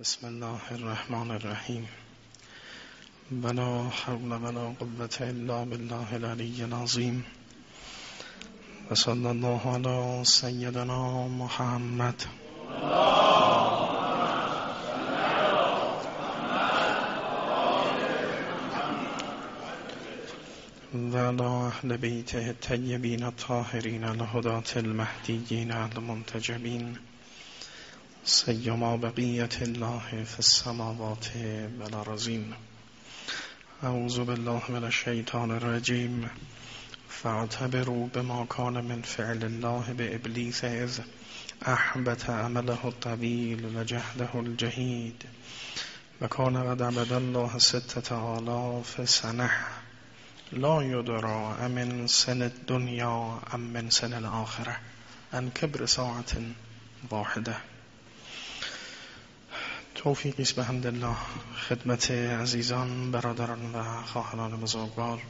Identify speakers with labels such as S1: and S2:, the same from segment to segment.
S1: بسم الله الرحمن الرحیم. ولا حول ولا قوة الا بالله العلی العظیم. و صلی الله علی سیدنا محمد. و علی اهل بیته الطیبین الطاهرین الهدات المهدیین المنتجبین. سیما بقیت الله فی السماوات والارضین اعوذ بالله من الشیطان الرجیم. فاعتبروا بما كان من فعل الله بابلیس اذ احبت عمله الطویل و جهده الجهید. و کان قد عبد الله ستة آلاف سنه لا یدرا امن سن الدنیا ام من سن الاخره ان کبر ساعت واحده توفیقی است به الله خدمت عزیزان برادران و خواهران بزرگوار.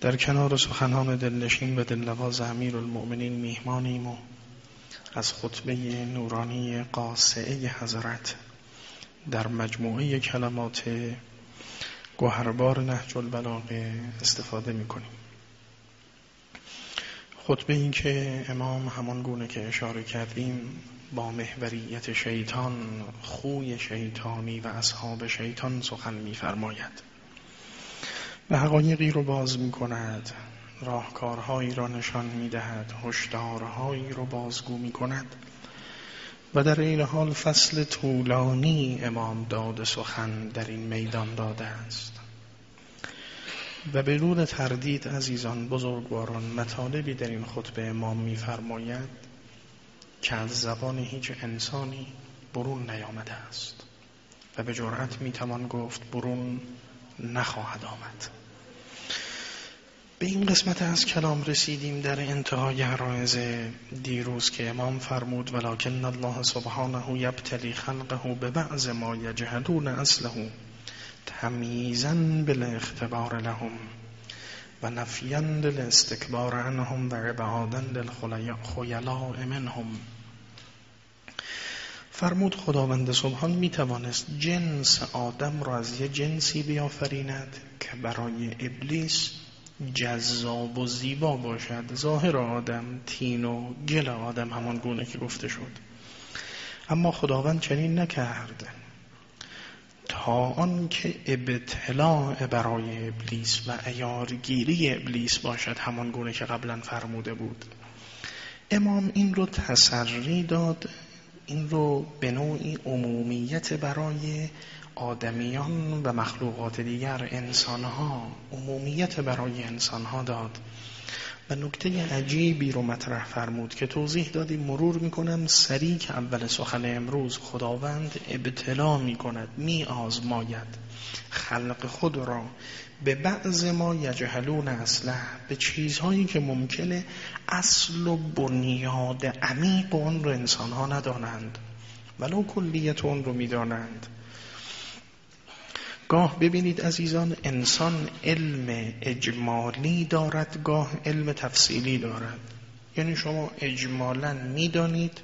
S1: در کنار سخنان دلنشین و دلنواز امیر المؤمنین میهمانیم و از خطبه نورانی قاسعه حضرت در مجموعه کلمات گوهربار نهج البلاغه استفاده می‌کنیم. خطبه این که امام همان گونه که اشاره کردیم با محوریت شیطان خوی شیطانی و اصحاب شیطان سخن میفرماید. و حقایقی رو باز می کند راهکارهایی را نشان می دهد هشدارهایی رو بازگو می کند و در این حال فصل طولانی امام داد سخن در این میدان داده است. و بدون تردید عزیزان بزرگواران مطالبی در این خطبه امام میفرماید که از زبان هیچ انسانی برون نیامده است. و به جرأت می‌توان گفت برون نخواهد آمد. به این قسمت از کلام رسیدیم در انتهای عرایز دیروز که امام فرمود ولکن الله سبحانه یبتلی خلقه به بعض ما یجهلون اصله تمیزن بالاختبار لهم و نفیان للاستکبار عنهم و عبادن للخیلاء منهم. فرمود خداوند سبحان می توانست جنس آدم را از یه جنسی بیافریند که برای ابلیس جذاب و زیبا باشد. ظاهر آدم تین و گل آدم همان گونه که گفته شد. اما خداوند چنین نکرد. تا آن که ابتلاع برای ابلیس و ایارگیری ابلیس باشد همان گونه که قبلا فرموده بود. امام این رو تسری داد این رو به نوعی عمومیت برای آدمیان و مخلوقات دیگر انسانها عمومیت برای انسانها داد. و نکته عجیبی رو مطرح فرمود که توضیح دادی مرور می‌کنم سریع که اول سخن امروز خداوند ابتلا می‌کند می آزماید خلق خود را به بعض ما یجهلون اصله به چیزهایی که ممکنه اصل و بنیاد عمیق اون رو انسان ها ندانند ولو کلیت اون رو می‌دانند. گاه ببینید عزیزان انسان علم اجمالی دارد گاه علم تفصیلی دارد. یعنی شما اجمالا می‌دانید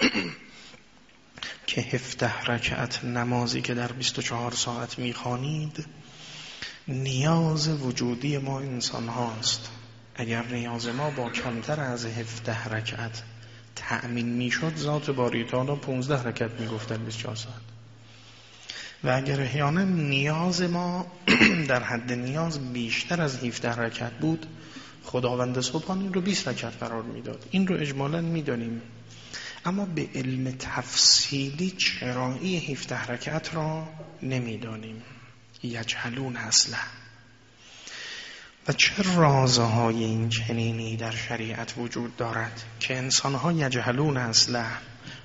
S1: که هفته رکعت نمازی که در 24 ساعت می‌خوانید نیاز وجودی ما انسان هاست. اگر نیاز ما با کمتر از هفته رکعت تأمین می‌شد ذات باری تعالی 15 رکعت می‌گفتن 24 ساعت. و اگر احیانا نیاز ما در حد نیاز بیشتر از 17 رکعت بود خداوند سبحان این رو 20 رکعت قرار می‌داد. این رو اجمالا می‌دانیم. اما به علم تفصیلی چرایی 17 رکعت را نمی‌دانیم. یجهلون اصلا. و چه رازهای این چنینی در شریعت وجود دارد که انسانها یجهلون اصلا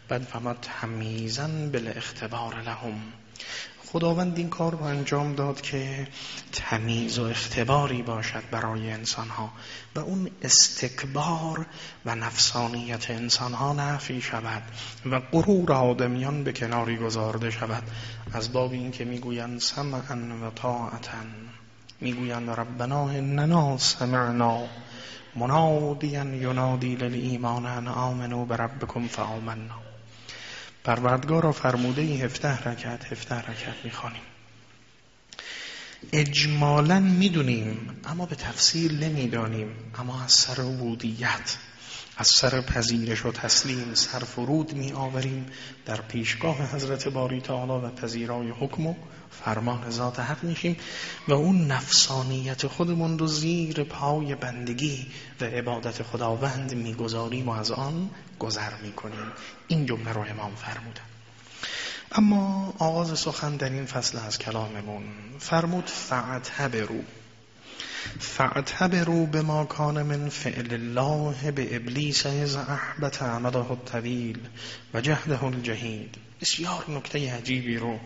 S1: بعد فما تمیزن بل اختبار لهم. خداوند این کار رو انجام داد که تمیز و اختباری باشد برای انسانها و اون استکبار و نفسانیت انسانها نفی شود و غرور آدمیان به کناری گذارده شود. از باب این که می‌گویند سمعا و طاعتا. می‌گویند ربنا اننا سمعنا منادیا ینادی للایمان ان آمنوا بربکم فآمنا. پروردگار را فرموده ای هفته رکت هفته رکت می‌خوانیم. اجمالا می‌دونیم اما به تفصیل نمی‌دانیم اما از سر عبودیت از سر پذیرش و تسلیم سر فرود می آوریم در پیشگاه حضرت باری تعالی و پذیرای حکم و فرمان ذات حق میشیم و اون نفسانیت خودمون رو زیر پای بندگی و عبادت خداوند می‌گذاریم و از آن گذر می‌کنیم. این جمله رو امام فرمودن. اما آغاز سخن در این فصل از کلاممون. فرمود فعتبرو فعتبرو به ما کان من فعل الله به ابلیس از احبت عمله الطویل و جهده الجهید بسیار نکته عجیبی رو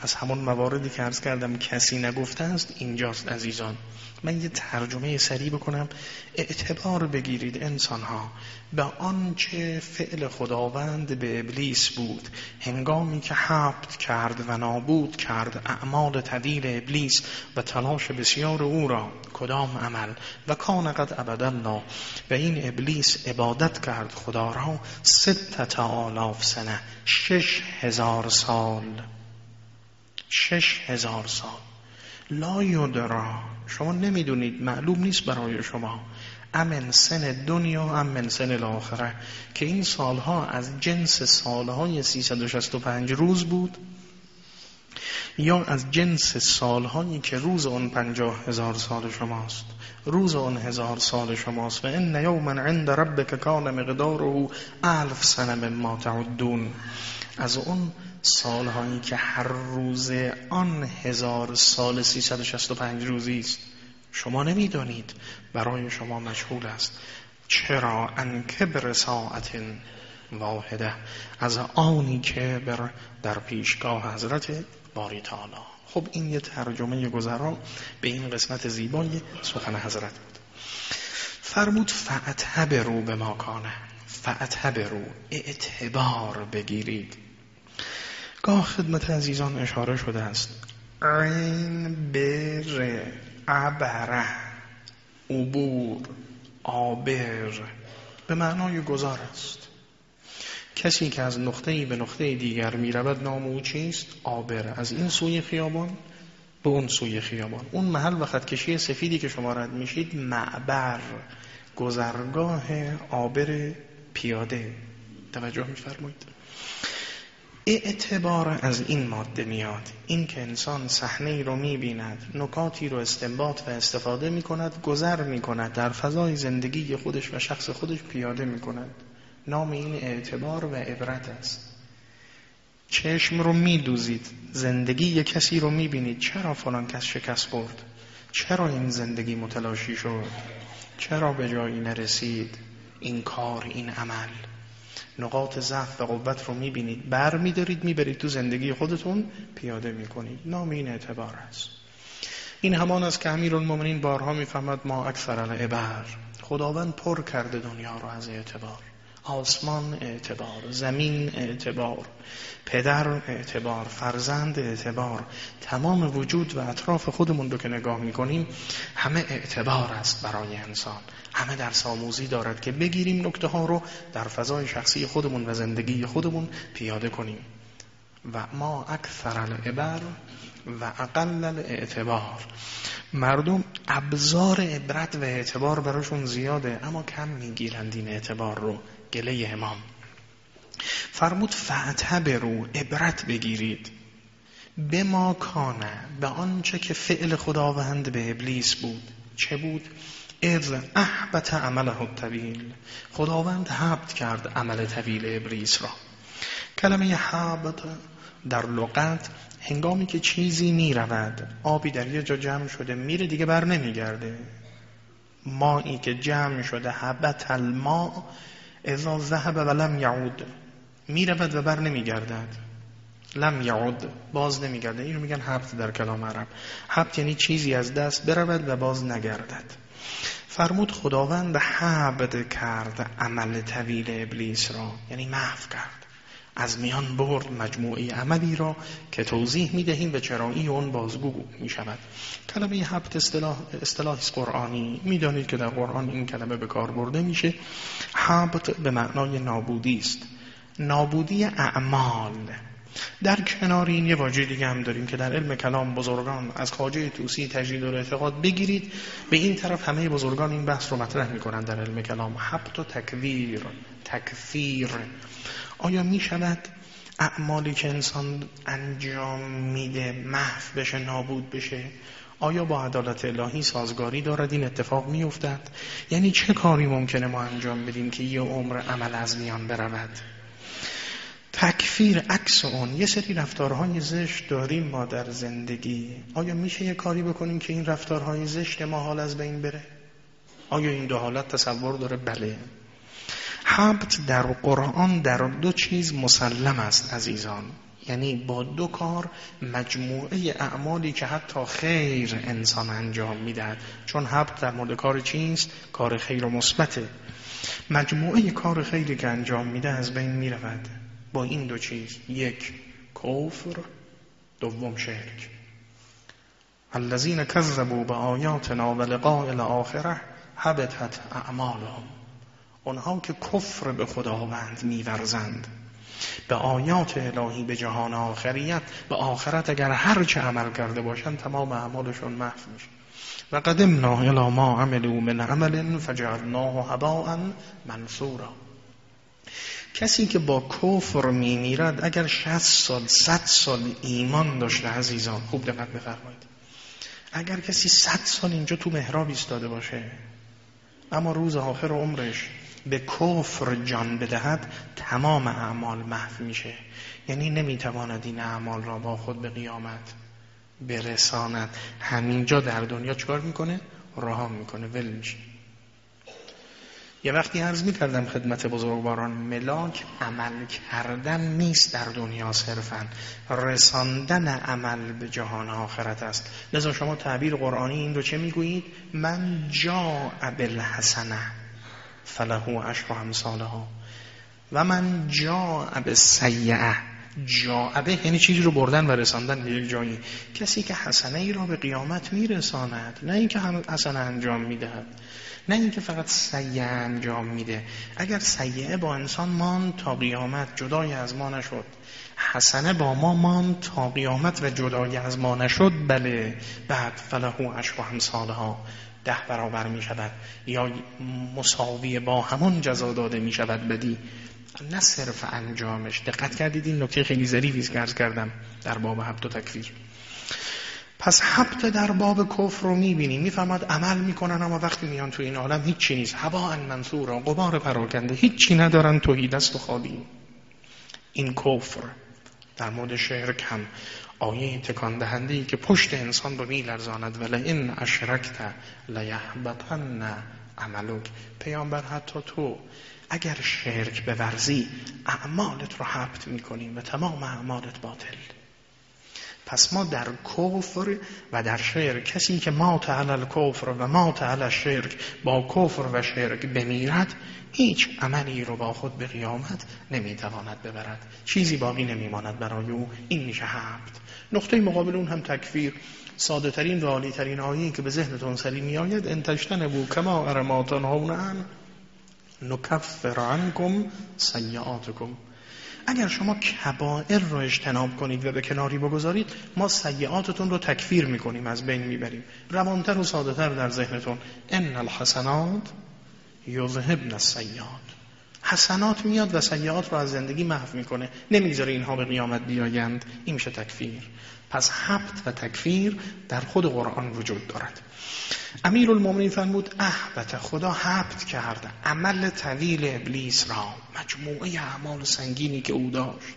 S1: از همون مواردی که عرض کردم کسی نگفته است اینجاست عزیزان. من یه ترجمه سریع بکنم. اعتبار بگیرید انسان ها به آنچه فعل خداوند به ابلیس بود هنگامی که حبت کرد و نابود کرد اعمال طویل ابلیس و تلاش بسیار او را کدام عمل؟ و کان قد ابدالله و این ابلیس عبادت کرد خدا را ست آلاف سنه شش هزار سال. شش هزار سال. لا یدرا. شما نمی‌دونید معلوم نیست برای شما. امن سن دنیا امن سن الاخره. که این سالها از جنس سالهای 365 روز بود یا از جنس سالهایی که روز اون پنجاه هزار سال شماست. روز اون هزار سال شماست. و این یوما عند ربک کان مقداره الف سنه ما تعدون. از اون سالهایی که هر روز آن هزار سال 365 روزی است. شما نمی‌دانید. برای شما مشغول است. چرا ان کبر ساعت واحده؟ از آنی که در پیشگاه حضرت باری تعالی خب این یه ترجمه گذرا به این قسمت زیبای سخن حضرت بود. فرمود رو به ماکانه رو اعتبار بگیرید. گاه خدمت عزیزان اشاره شده است. عین بر عبره عبور آبر. به معنای گذار است. کسی که از نقطه به نقطه دیگر می رود نام او چیست؟ آبر. از این سوی خیابان به اون سوی خیابان. اون محل و خطکشی سفیدی که شما رد میشید معبر. گذرگاه آبر پیاده. توجه میفرمایید. اعتبار از این ماده میاد. این که انسان صحنه ای رو می‌بیند نکاتی رو استنباط و استفاده می‌کند گذر می‌کند در فضای زندگی خودش و شخص خودش پیاده می‌کند. نام این اعتبار و عبرت است. چشم رو میدوزید زندگی یک کسی رو می‌بینید. چرا فلان کس شکست برد؟ چرا این زندگی متلاشی شد؟ چرا به جایی نرسید؟ این کار این عمل. نقاط ضعف و قوت رو می‌بینید بر میدارید می‌برید تو زندگی خودتون پیاده می‌کنید. نام این اعتبار است این همان است که امیر المومنین بارها می‌فهمد ما اکثر العبر. خداوند پر کرده دنیا رو از اعتبار. آسمان اعتبار زمین اعتبار پدر اعتبار فرزند اعتبار تمام وجود و اطراف خودمون رو که نگاه می‌کنیم همه اعتبار است برای انسان. همه در آموزی دارد که بگیریم نکته ها رو در فضای شخصی خودمون و زندگی خودمون پیاده کنیم. و ما اکثر العبر و اقل الاعتبار. مردم ابزار عبرت و اعتبار براشون زیاده اما کم می‌گیرند این اعتبار رو. گله امام. فرمود برو عبرت بگیرید. به ما کانه به آنچه که فعل خداوند به ابلیس بود. چه بود؟ از احبت عمله الطویل. خداوند حبت کرد عمل طویل ابلیس را. کلمه حبت در لغت هنگامی که چیزی می رود آبی در یه جا جمع شده میره دیگه بر نمیگرده. مایی که جمع شده حبت الما اذا ذهب و لم یعود می رود و بر نمیگردد. لم یعود باز نمیگرده. اینو میگن حبت در کلام عرب. حبت یعنی چیزی از دست برود و باز نگردد. فرمود خداوند حبد کرد عمل طویل ابلیس را. یعنی محو کرد. از میان برد مجموعه عملی را که توضیح می‌دهیم و چرایی اون بازگو می شود کلمه حبت اصطلاح, اصطلاح قرآنی. می‌دانید که در قرآن این کلمه به کار برده میشه. حبت به معنای نابودی است. نابودی اعمال. در کنار این یه واژه دیگه هم داریم که در علم کلام بزرگان از خواجه توسی تجدید و اعتقاد بگیرید. به این طرف همه بزرگان این بحث رو مطرح می‌کنن در علم کلام. حبت و تکویر تکفیر. آیا می شود اعمالی که انسان انجام میده محو بشه نابود بشه؟ آیا با عدالت الهی سازگاری دارد؟ این اتفاق میافتد. یعنی چه کاری ممکنه ما انجام بدیم که یه عمر عمل از میان برود؟ تکفیر عکس اون. یه سری رفتارهای زشت داریم ما در زندگی. آیا میشه یه کاری بکنیم که این رفتارهای زشت ما حال از بین بره؟ آیا این دو حالت تصور داره؟ بله. حبت در قرآن در دو چیز مسلم است عزیزان. یعنی با دو کار مجموعه اعمالی که حتی خیر انسان انجام می‌دهد. چون حبت در مورد کار چیست؟ کار خیر و مثبته. مجموعه کار خیری که انجام میده از بین می‌رود. با این دو چیز یک کفر دوم شرک. الذین کذبوا به آیاتنا و الاخره حبتت اعمالهم. اونها که کفر به خداوند میورزند. به آیات الهی به جهان آخریت به آخرت اگر هر چه عمل کرده باشند تمام اعمالشون محو میشه. و قدمنا الى ما عملوا من عمل فجعلناه هباء منصورا کسی که با کفر میمیرد اگر 60 سال 100 سال ایمان داشته عزیزان خوب دقت بفرمایید. اگر کسی 100 سال اینجا تو محراب ایستاده باشه اما روز آخر عمرش به کفر جان بدهد تمام اعمال محو میشه. یعنی نمی‌تواند این اعمال را با خود به قیامت برساند. همینجا در دنیا چکار می‌کنه؟ رها می‌کنه. ول میشه. یه وقتی عرض می کردم خدمت بزرگواران ملاک عمل کردن نیست در دنیا صرفا رساندن عمل به جهان آخرت است. لذا شما تعبیر قرآنی این رو چه می‌گویید؟ من جا بالحسنه فله عشر امثالها. و من جا بالسیئه. جاعبه یعنی چیزی رو بردن و رساندن به یک جایی. کسی که حسنه ای را به قیامت میرساند نه اینکه حسنه انجام می‌دهد. نه اینکه فقط سیعه انجام میده. اگر سیعه با انسان مان تا قیامت جدای از ما نشد. حسنه با ما مان تا قیامت و جدای از ما نشد. بله بعد فلهو عشق و همسالها ده برابر می شود یا مساوی با همون جزا داده می شود بدی. نه صرف انجامش. دقت کردید؟ این نکته خیلی ظریفی که کردم در باب حبت و تکفیر. پس حبت در باب کفر رو می‌بینی. می‌فهمد عمل می‌کنن اما وقتی میان تو این عالم هیچی نیست. هوا ان منصورا قبار پراکنده. هیچی ندارن توحید است و خالی این کفر در مورد شرک هم آیه تکان دهنده ای که پشت انسان رو میلرزاند. ولی این اشرکت لیحبطن عملک. پیامبر حتی تو اگر شرک بورزی اعمالت رو حبت می‌کنیم و تمام اعمالت باطل. پس ما در کفر و در شرک کسی که ما تعالی کفر و ما تعالی شرک با کفر و شرک بمیرد هیچ عملی رو با خود به قیامت نمی‌تواند ببرد. چیزی باقی نمیماند برای او. این میشه حبت نقطه مقابل اون هم تکفیر. ساده ترین و عالی ترین آیه که به ذهنتون سری میآید انتشتن بو کما ارماتان هونن نکفر عنکم سیعاتکم اگر شما کبائر رو اجتناب کنید و به کناری بگذارید ما سیعاتتون رو تکفیر می‌کنیم از بین می‌بریم. روانتر و ساده تر در ذهنتون. ان الحسنات یذهبن السیئات. حسنات میاد و سیعات رو از زندگی محو می‌کنه. نمی‌گذاره اینها به قیامت بیایند. این میشه تکفیر. پس حبت و تکفیر در خود قرآن وجود دارد. امیر المومنین فرمود احبت خدا حبت کرد. عمل طویل ابلیس را مجموعه اعمال سنگینی که او داشت.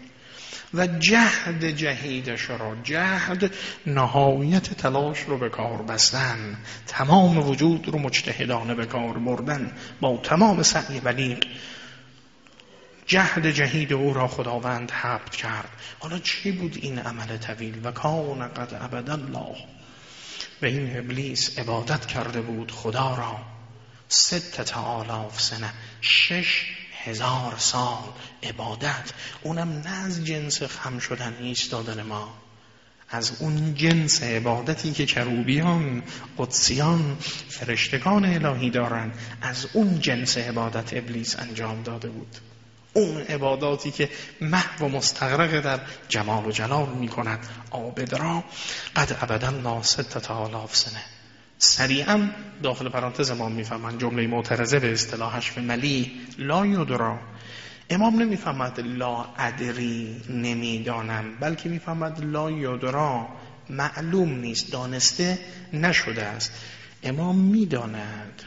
S1: و جهد جهیدش را جهد نهایت تلاش رو به کار بستن تمام وجود رو مجتهدانه به کار بردن با تمام سعی بلیغ جهد جهید او را خداوند حبت کرد. حالا چی بود این عمل طویل؟ و کان قد عبد الله. و این ابلیس عبادت کرده بود خدا را. ست آلاف سنه شش هزار سال عبادت. اونم نه از جنس خم شدن ایستادن ما از اون جنس عبادتی که کروبیان قدسیان فرشتگان الهی دارن از اون جنس عبادت ابلیس انجام داده بود. اون عباداتی که محو و مستغرق در جمال و جلال می کند عابد را قد ابدا ناست آلاف سنه. سریعا داخل پرانتز ما می‌فهمن جمله معترضه به اصطلاحش به ملی. لا یدرا. امام نمی‌فهمد لا ادری نمی‌دانم بلکه می‌فهمد لا یدرا معلوم نیست دانسته نشده است. امام می‌داند.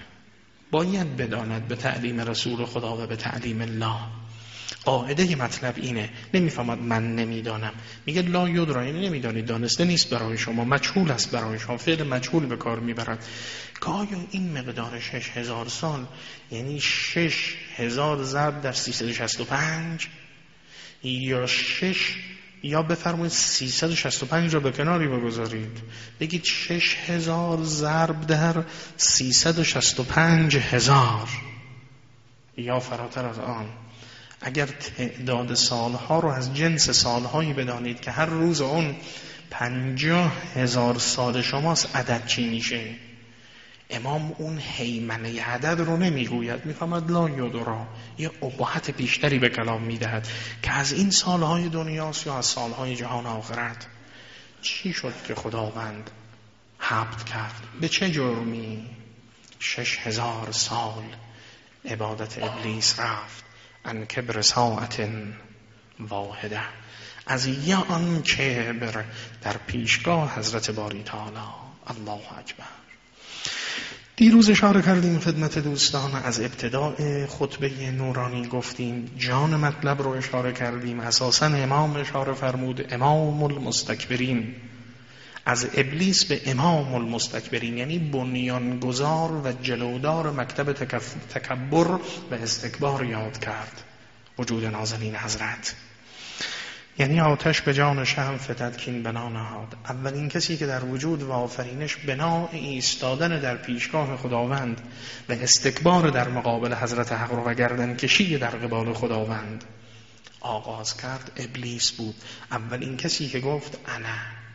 S1: باید بداند به تعلیم رسول خدا و به تعلیم الله. قاعده مطلب اینه. نمی‌فهمد من نمی‌دانم. میگه لا یدرا یعنی نمی‌دانید دانسته نیست برای شما مجهول است برای شما فعل مجهول به کار می‌برد. که آیا این مقدار شش هزار سال یعنی شش هزار ضرب در پنج یا شش یا بفرمایید 365 را به کناری بگذارید. بگید 6000 ضرب در 365 هزار. یا فراتر از آن. اگر تعداد سالها رو از جنس سالهایی بدانید که هر روز اون پنجاه هزار سال شماست عدد چی میشه؟ امام اون حیمنه عدد رو نمی‌گوید. می‌فهمد لا یدرا. یه ابهت بیشتری به کلام می‌دهد که از این سالهای دنیاست یا از سالهای جهان آخرت. چی شد که خداوند حبت کرد؟ به چه جرمی؟ شش هزار سال عبادت ابلیس رفت. ان کبر ساعت واحده. از یا آن کبر در پیشگاه حضرت باری تعالی. الله اکبر. دیروز اشاره کردیم خدمت دوستان از ابتداع خطبه نورانی گفتیم جان مطلب رو اشاره کردیم اساسا امام اشاره فرمود امام المستکبرین. از ابلیس به امام المستکبرین یعنی بنیانگذار و جلودار مکتب تکبر و استکبار یاد کرد. وجود نازنین حضرت. یعنی آتش به جان شهم فتد کین بنا نهاد. اولین کسی که در وجود و آفرینش بنا ایستادن در پیشگاه خداوند و استکبار در مقابل حضرت حق و گردن کشی در قبال خداوند آغاز کرد ابلیس بود. اولین کسی که گفت انا.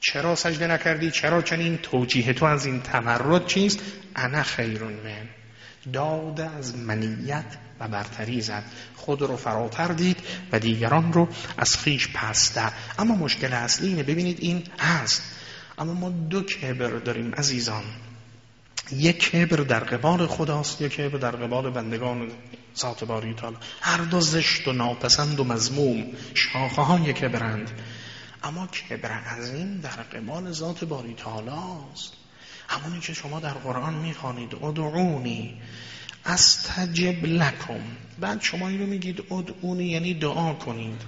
S1: چرا سجده نکردی؟ چرا چنین توجیه تو از این تمرد چیست؟ انا خیرون من. داد از منیت و برتری زد. خود رو فراتر دید و دیگران رو از خیش پستر اما مشکل اصلی اینه ببینید این هست. اما ما دو کبر داریم عزیزان. یک کبر در قبال خداست یک کبر در قبال بندگان ذات باری تعالی. هر دو زشت و ناپسند و مزموم شاخه های کبرند. اما کبر عظیم در قبال ذات باری تعالی است همونی که شما در قرآن می‌خوانید ادعونی استجب لکم. بعد شما اینو میگید ادعونی یعنی دعا کنید.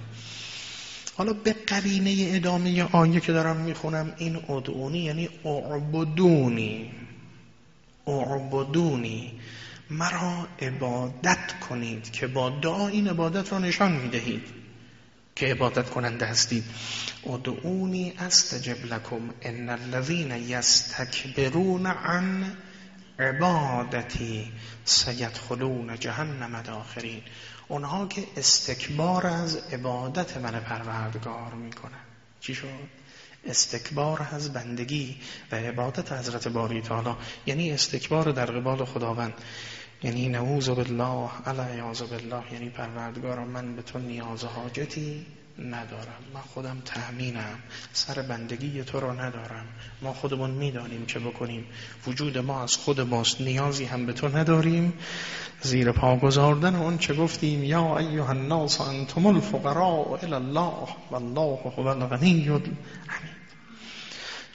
S1: حالا به قرینه ادامه آیه که دارم می‌خونم این ادعونی یعنی اعبدونی. اعبدونی. مرا عبادت کنید که با دعا این عبادت رو نشان می‌دهید. که عبادت کننده هستید. ادعونی استجب لکم ان الذین یستکبرون عن عبادتی سیدخلون جهنم داخرین. اونها که استکبار از عبادت من پروردگار می‌کنن. چی شد؟ استکبار از بندگی و عبادت حضرت باری تعالی. یعنی استکبار در قبال خداوند. یعنی نعوذ بالله علی بالله. یعنی پروردگار من به تو نیاز حاجتی ندارم. من خودم تأمینم. سر بندگی تو رو ندارم. ما خودمون می‌دانیم که بکنیم. وجود ما از خود ماست. نیازی هم به تو نداریم. زیر پا گذاردن اون چه گفتیم؟ یا ایها الناس انتم الفقراء الى الله والله هو الغنی حمید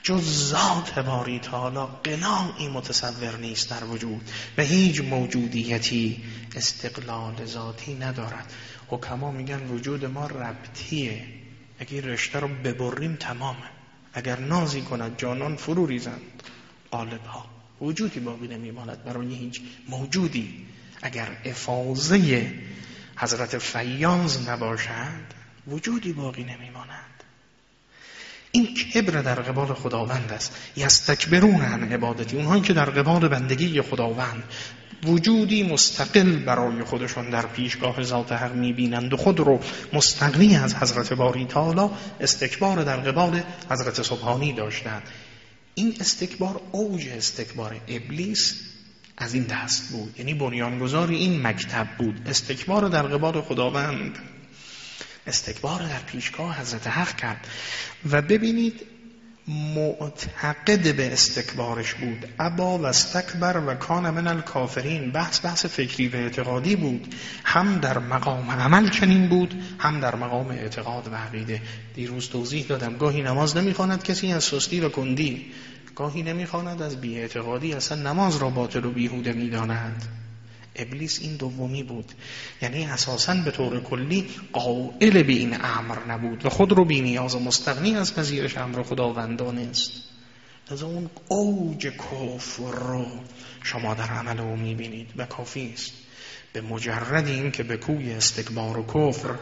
S1: جز ذات باری تعالی قناعی متصور نیست در وجود و هیچ موجودیتی استقلال ذاتی ندارد. حکما میگن وجود ما ربطیه. اگه رشته رو ببریم تمامه. اگر نازی کند جانان فرو ریزند. قالب ها وجودی باقی نمیماند. برای هیچ موجودی. اگر افاظه حضرت فیاض نباشد وجودی باقی نمیماند. این کبر در قبال خداوند است. یستکبرون عن عبادتی. اونهایی که در قبال بندگی خداوند وجودی مستقل برای خودشون در پیشگاه ذات حق می‌بینند و خود رو مستقلی از حضرت باری تعالی استکبار در قبال حضرت سبحانی داشتند. این استکبار اوج استکبار ابلیس از این دست بود. یعنی بنیانگذار این مکتب بود. استکبار در قبال خداوند. استکبار در پیشگاه حضرت حق کرد و ببینید معتقد به استکبارش بود. ابا و استکبر و کان من الکافرین. بحث بحث فکری و اعتقادی بود. هم در مقام عمل چنین بود هم در مقام اعتقاد و عقیده. دیروز توضیح دادم. گاهی نماز نمی‌خواند کسی از سستی و کندی. گاهی نمی‌خواند از اعتقادی اصلا نماز را باطل و بیهوده می‌داند. ابلیس این دومی بود. یعنی اساسا به طور کلی قائل به این امر نبود و خود رو بی نیاز و مستغنی از پذیرش امر خداوندان است. از اون اوج کفر رو شما در عمل او می‌بینید و کافی است. به مجرد این که به کوی استکبار و کفر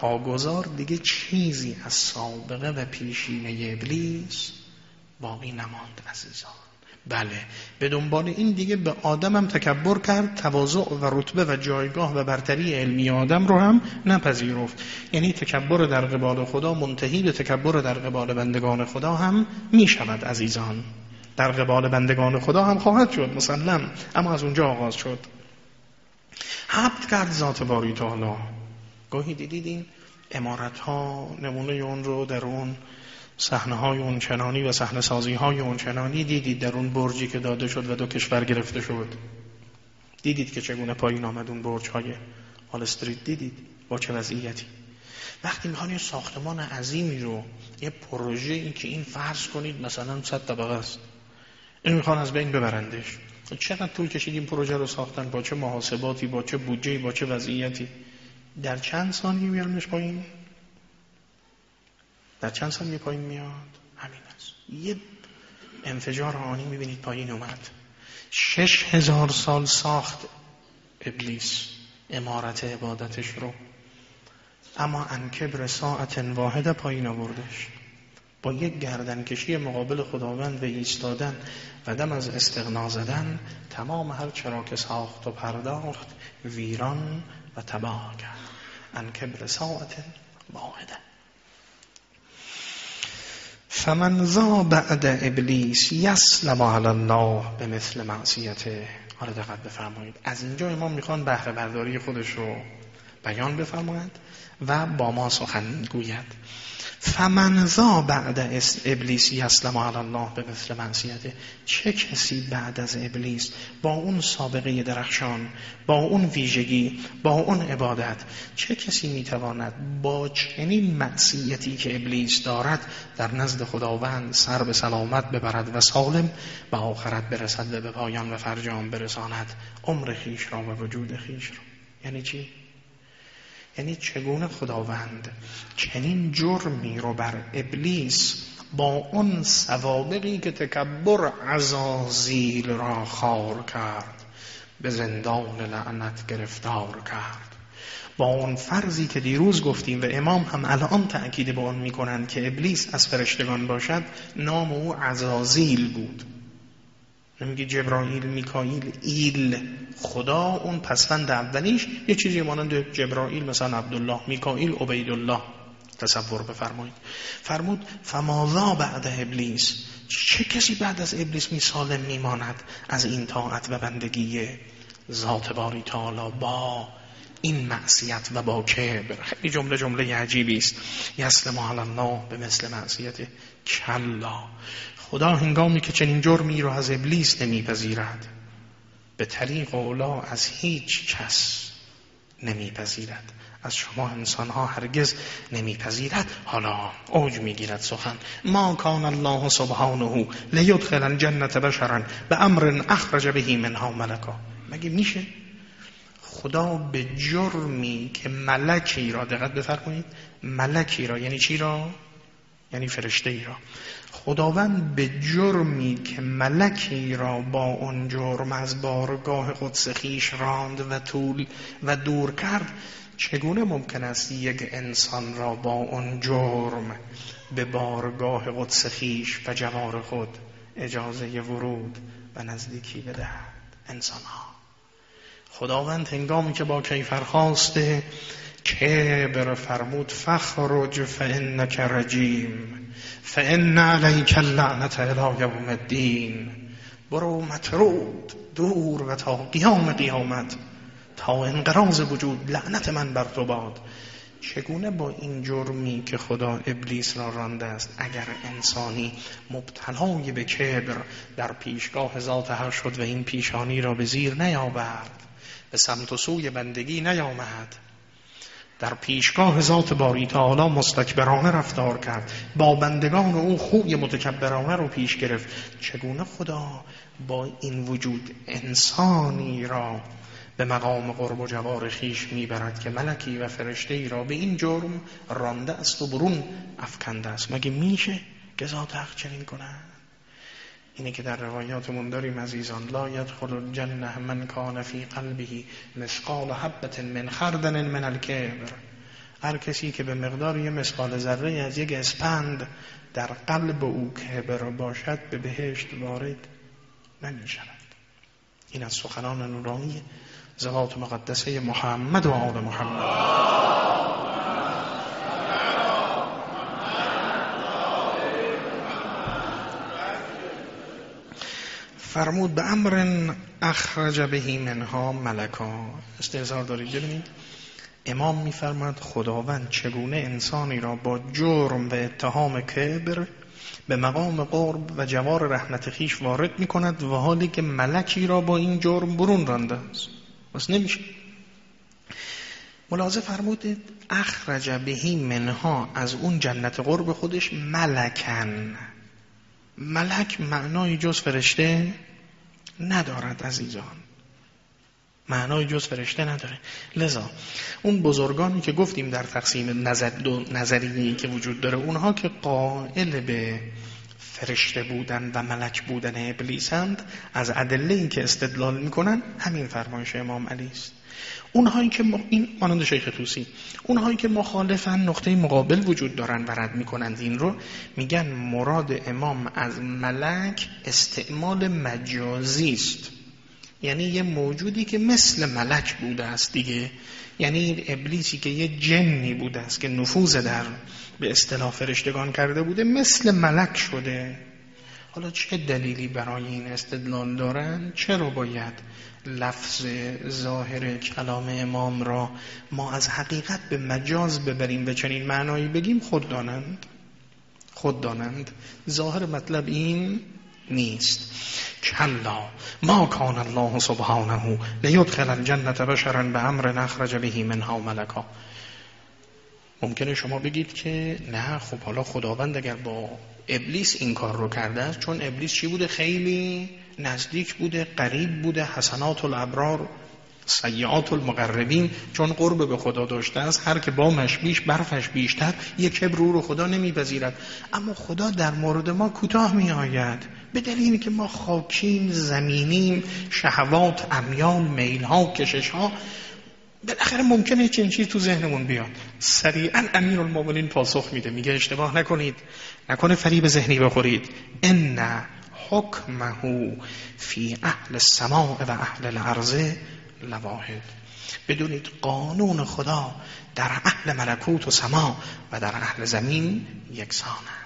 S1: پاگذار دیگه چیزی از سابقه و پیشینه ابلیس باقی نماند عزیزان. بله. به دنبال این دیگه به آدم هم تکبر کرد تواضع و رتبه و جایگاه و برتری علمی آدم رو هم نپذیرفت. یعنی تکبر در قبال خدا منتهی به تکبر در قبال بندگان خدا هم می شود عزیزان. در قبال بندگان خدا هم خواهد شد مسلم. اما از اونجا آغاز شد. حبت کرد ذات باری تعالی. گاهی دیدید این امارت ها نمونه اون رو در اون صحنه های اون چنانی و صحنه سازی های اون چنانی دیدید در اون برجی که داده شد و دو کشور گرفته شد. دیدید که چگونه پایین آمد اون برج های استریت؟ دیدید با چه وضعیتی؟ وقتی می‌خوان یه ساختمان عظیمی رو یه پروژه این که این فرض کنید مثلا صد طبقه است این می‌خوان از بین ببرندش. چقدر طول کشید این پروژه رو ساختن؟ با چه محاسباتی؟ با چه بودجه با چه وضعیتی؟ در چند ثانیه میارنش پایین؟ در چند سال یه پایین میاد. همین است. یه انفجار آنی می‌بینید پایین اومد. شش هزار سال ساخت ابلیس امارت عبادتش رو. اما انکبر ساعت واحد پایین آوردش. با یک گردنکشی مقابل خداوند و ایستادن و دم از استغنا زدن تمام هر چرا که ساخت و پرداخت ویران و تباه کرد. انکبر ساعت واحده فمن ذا بعد ابلیس یسلم علی الله به مثل معصیته حالا دقت بفرمایید. از اینجا امام می‌خوان بهره برداری خودش رو بیان بفرمایند و با ما سخن گوید فمن ذا بعد ابلیس یسلم علی الله به مثل منصیته چه کسی بعد از ابلیس با اون سابقه درخشان با اون ویژگی با اون عبادت چه کسی می‌تواند با چنین معصیتی که ابلیس دارد در نزد خداوند سر به سلامت ببرد و سالم به آخرت برسد و به پایان و فرجام برساند عمر خیش را و وجود خیش را یعنی چی؟ یعنی چگونه خداوند چنین جرمی رو بر ابلیس با اون سوابقی که تکبر عزازیل را خار کرد به زندان لعنت گرفتار کرد. با اون فرضی که دیروز گفتیم و امام هم الان تأکید به آن می‌کنند که ابلیس از فرشتگان باشد نام او عزازیل بود. نمیگه جبرائیل میکائیل ایل. خدا اون پسفند اولیش یه چیزی مانند جبرائیل مثلا عبدالله میکائیل عبیدالله. تصور بفرمایید. فرمود فماذا بعد ابلیس؟ چه کسی بعد از ابلیس می سالم میماند از این طاعت و بندگی ذات باری تعالی؟ با این معصیت و با کبر. خیلی جمله جمله عجیبی است. یسلم علی الله به مثل معصیت کلا. خدا هنگامی که چنین جرمی رو از ابلیس نمیپذیرد به طریق اولا از هیچ کس نمیپذیرد. از شما انسان ها هرگز نمیپذیرد. حالا اوج می‌گیرد سخن. ما کان الله سبحانه لیدخل الجنت بشرا به امر اخرج بهی منها ملکا. مگه میشه؟ خدا به جرمی که ملکی را دقت بفرمایید ملکی را یعنی چی را؟ یعنی فرشته ای را. خداوند به جرمی که ملکی را با اون جرم از بارگاه قدس خیش راند و طول و دور کرد چگونه ممکن است یک انسان را با اون جرم به بارگاه قدس خیش و جوار خود اجازه ورود و نزدیکی بدهد؟ انسان ها خداوند هنگامی که با کیفر خواسته کبر فرمود فخرج فانک رجیم فان علیک اللعنت الى یوم الدین. برو مطرود دور و تا قیام قیامت تا انقراض وجود لعنت من بر تو باد. چگونه با این جرمی که خدا ابلیس را رانده است اگر انسانی مبتلای به کبر در پیشگاه ذات هر شد و این پیشانی را به زیر نیاورد؟ به سمت و سوی بندگی نیامد. در پیشگاه ذات باری تعالی مستکبرانه رفتار کرد. با بندگان او خوی متکبرانه رو پیش گرفت. چگونه خدا با این وجود انسانی را به مقام قرب و جوار خیش می‌برد که ملکی و فرشته ای را به این جرم رانده است و برون افکنده است. مگه میشه که ذات حق چنین کند؟ اینه که در روایاتمون داریم عزیزان لا یدخل الجنه من کان فی قلبه مثقال حبت من خردن من الکبر. هر کسی که به مقدار یه مثقال ذره از یک اسپند در قلب او کبر باشد به بهشت وارد نمی شود این از سخنان نورانی ذات مقدسه محمد و آل محمد. فرمود به امر اخرج بهی منها ملکا. استهزار دارید. ببینید امام میفرماد خداوند چگونه انسانی را با جرم و اتهام کبر به مقام قرب و جوار رحمت خیش وارد می کند و حالی که ملکی را با این جرم برون رانده است. بس نمیشه. ملاحظه فرمودید اخرج بهی منها از اون جنت قرب خودش ملکن. ملک معنای جز فرشته ندارد عزیزان. معنای جز فرشته نداره. لذا اون بزرگانی که گفتیم در تقسیم نظر نظریه‌ای که وجود داره اونها که قائل به فرشته بودن و ملک بودن ابلیسند از ادله که استدلال می‌کنن همین فرمایش امام علی است. اونهایی که این مانند شیخ توسی اونهایی که مخالفن نقطه مقابل وجود دارن و رد می‌کنند این رو میگن مراد امام از ملک استعمال مجازی است. یعنی یه موجودی که مثل ملک بوده است دیگه. یعنی این ابلیسی که یه جنی بوده است که نفوذ در به اصطلاح فرشتگان کرده بوده مثل ملک شده. حالا چه دلیلی برای این استدلال دارن؟ چرا باید لفظ ظاهر کلام امام را ما از حقیقت به مجاز ببریم و چنین معنایی بگیم؟ خود دانند. خود دانند. ظاهر مطلب این نیست. کلا ما کان الله سبحانه لیدخل الجنت بشرا به امر نخرج بهی منها ملکا. ممکنه شما بگید که نه خب حالا خداوند اگر با ابلیس این کار رو کرده است؟ چون ابلیس چی بوده؟ خیلی نزدیک بوده قریب بوده حسنات الابرار سیعات المقربین. چون قرب به خدا داشته است هر که با مشبیش برفش بیشتر یک کبر رو خدا نمیپذیرد. اما خدا در مورد ما کوتاه می آید به دلیلی که ما خاکیم زمینیم شهوات امیال میل ها کشش ها بالاخره ممکنه چنین چیز تو ذهنمون بیاد. سریعا امیر المومنین پاسخ میده. میگه اشتباه نکنید. نکنه فریب ذهنی بخورید. ان حکمه فی اهل السماء و اهل الارض لواحد. بدونید قانون خدا در اهل ملکوت و سما و در اهل زمین یکسانه.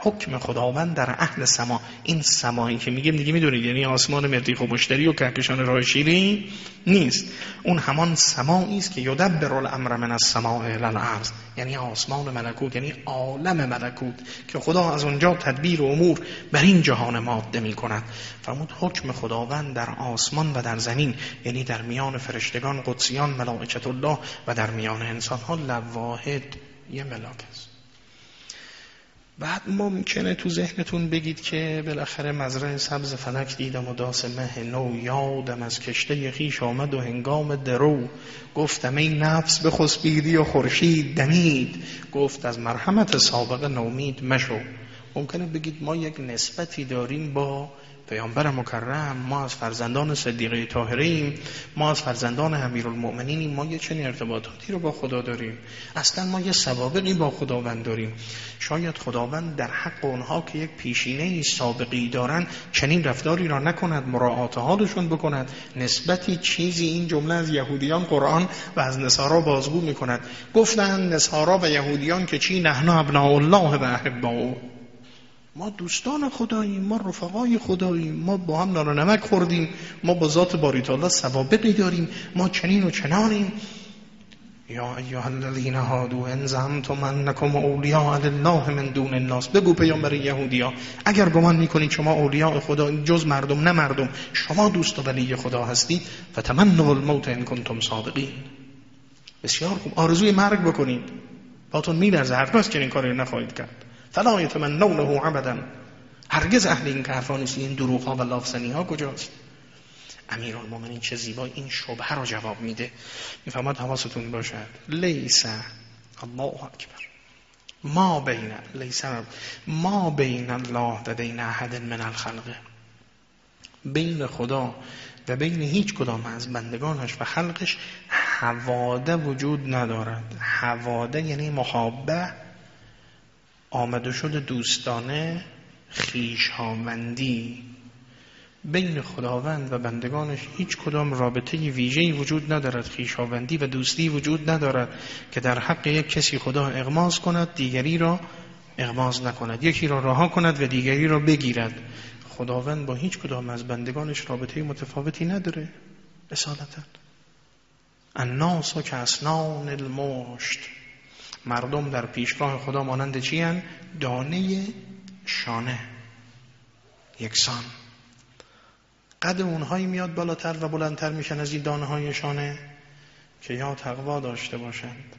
S1: حکم خداوند در اهل سما. این سمایی که میگیم دیگه می‌دونید یعنی آسمان مریخ و مشتری و کهکشان راه شیری نیست. اون همان سمایی است که یدبر الامر من السماء الى الارض. یعنی آسمان ملکوت یعنی عالم ملکوت که خدا از اونجا تدبیر و امور بر این جهان ماده می کند فرمود حکم خداوند در آسمان و در زمین یعنی در میان فرشتگان قدسیان ملائکت الله و در میان انسان ها لواحد یه ملاک است. بعد ممکنه تو ذهنتون بگید که بالاخره مزرعه سبز فلک دیدم و داس مه نو یادم از کشته خیش آمد و هنگام درو. گفتم این نفس به خسبیدی و خورشید دمید. گفت از مرحمت سابق نومید مشو. ممکنه بگید ما یک نسبتی داریم با پیامبر مکرم ما از فرزندان صدیقه طاهریم ما از فرزندان امیرالمؤمنینیم ما یه چنین ارتباطاتی رو با خدا داریم. اصلا ما یه سوابقی با خداوند داریم. شاید خداوند در حق اونها که یک پیشینه سابقی دارن چنین رفتاری را نکند مراعات حالشون بکند. نسبتی چیزی این جمله از یهودیان قرآن و از نصارا بازگو می‌کند. گفتن نصارا و یهودیان که چی؟ نحنا ابناء الله و احباؤه. ما دوستان خداییم ما رفقای خداییم ما با هم نان نمک خوردیم ما با ذات باریتالله سوابقی داریم ما چنین و چنانیم. یا ایها الذین هادو ان زعمتم انکم اولیاء لله من دون الناس. بگو پیامبر یهودیا اگر گمان می‌کنید شما اولیاء خدا جز مردم نه مردم شما دوست و ولی خدا هستید فتمنوا الموت ان کنتم صادقین. بسیار خوب آرزوی مرگ بکنید. باتون میلرزه هرگز چنین کاری نخواهید کرد. فلا یتمنونه ابدا هرگز اهل این حرفا نیست این دروغ ها و لافزنی ها کجاست؟ امیرالمومنین چه زیبا این شبهه رو جواب میده. می‌فهمد حواستون باشد. لیس الله اکبر. ما بین لیس ما بین الله و بین احد من الخلقه بین خدا و بین هیچ کدام از بندگانش و خلقش حواده وجود ندارد. حواده یعنی محابه آمده شد دوستانه خیشهاوندی بین خداوند و بندگانش هیچ کدام رابطه ویژه‌ای وجود ندارد خیشاوندی و دوستی وجود ندارد که در حق یک کسی خدا اغماز کند دیگری را اغماز نکند. یکی را رها کند و دیگری را بگیرد. خداوند با هیچ کدام از بندگانش رابطه متفاوتی نداره اصالتا. الناس که اسنان المشت. مردم در پیشگاه خدا مانند چی دانه شانه. یکسان. قد اونهایی میاد بالاتر و بلندتر میشن از این دانه های شانه که یا تقوا داشته باشند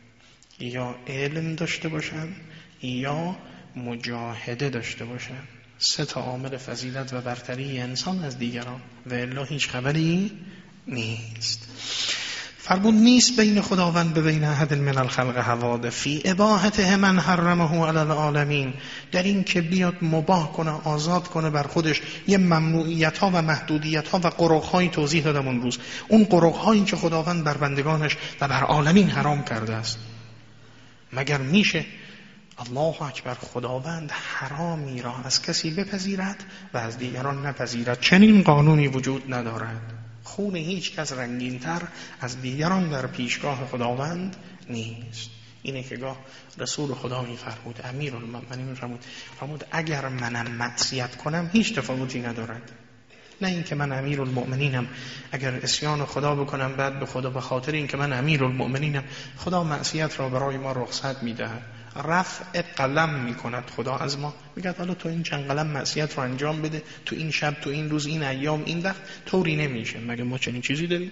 S1: یا علم داشته باشند یا مجاهده داشته باشند. سه تا عامل فضیلت و برتری انسان از دیگران. و الا هیچ خبری نیست. فرمود نیست بین خداوند به بین احد من الخلق حواده فی اباحته من حرمه علی العالمین. در این که بیاد مباه کنه آزاد کنه بر خودش یه ممنوعیت ها و محدودیت ها و قرق های توضیح دادم اون روز. اون قرق هایی که خداوند بر بندگانش و بر عالمین حرام کرده است. مگر میشه الله اکبر خداوند حرامی را از کسی بپذیرد و از دیگران نپذیرد؟ چنین قانونی وجود ندارد. خون هیچ کس رنگینتر از دیگران در پیشگاه خداوند نیست. اینه که گاه رسول خدا میفرمود امیر المؤمنین فرمود فرمود اگر منم معصیت کنم هیچ تفاوتی ندارد. نه اینکه من امیر المؤمنینم. اگر اسیان خدا بکنم بعد به خدا به خاطر اینکه من امیر المؤمنینم خدا معصیت را برای ما رخصت می‌دهد. رفع قلم می‌کند خدا از ما. میگه حالا تو این چند قلم معصیت رو انجام بده. تو این شب تو این روز این ایام این وقت طوری نمیشه. مگه ما چنین چیزی داریم؟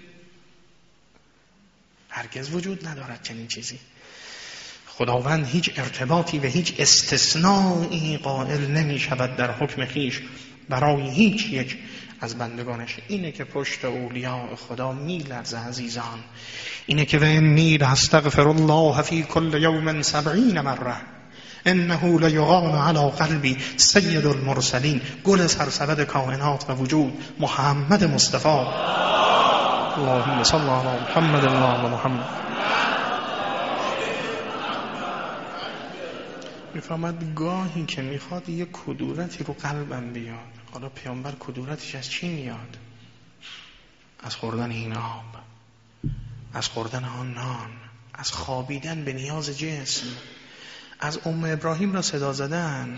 S1: هرگز وجود ندارد چنین چیزی. خداوند هیچ ارتباطی و هیچ استثنایی قائل نمی شود در حکم خیش. برای هیچ یک از بندگانش. اینه که پشت اولیاء خدا میلرزه عزیزان. اینه که و انی استغفر الله فی کل یوم سبعین مره انه لیغان علی قلبی سید المرسلین گل سرسبد کائنات و وجود محمد مصطفی. اللهم صل علی محمد و محمد. می‌فهمد گاهی که می‌خواد یه کدورتی رو قلبم بیاد. حالا پیامبر کدورتش از چی میاد؟ از خوردن این آب از خوردن آن نان از خوابیدن به نیاز جسم از ام ابراهیم را صدا زدن.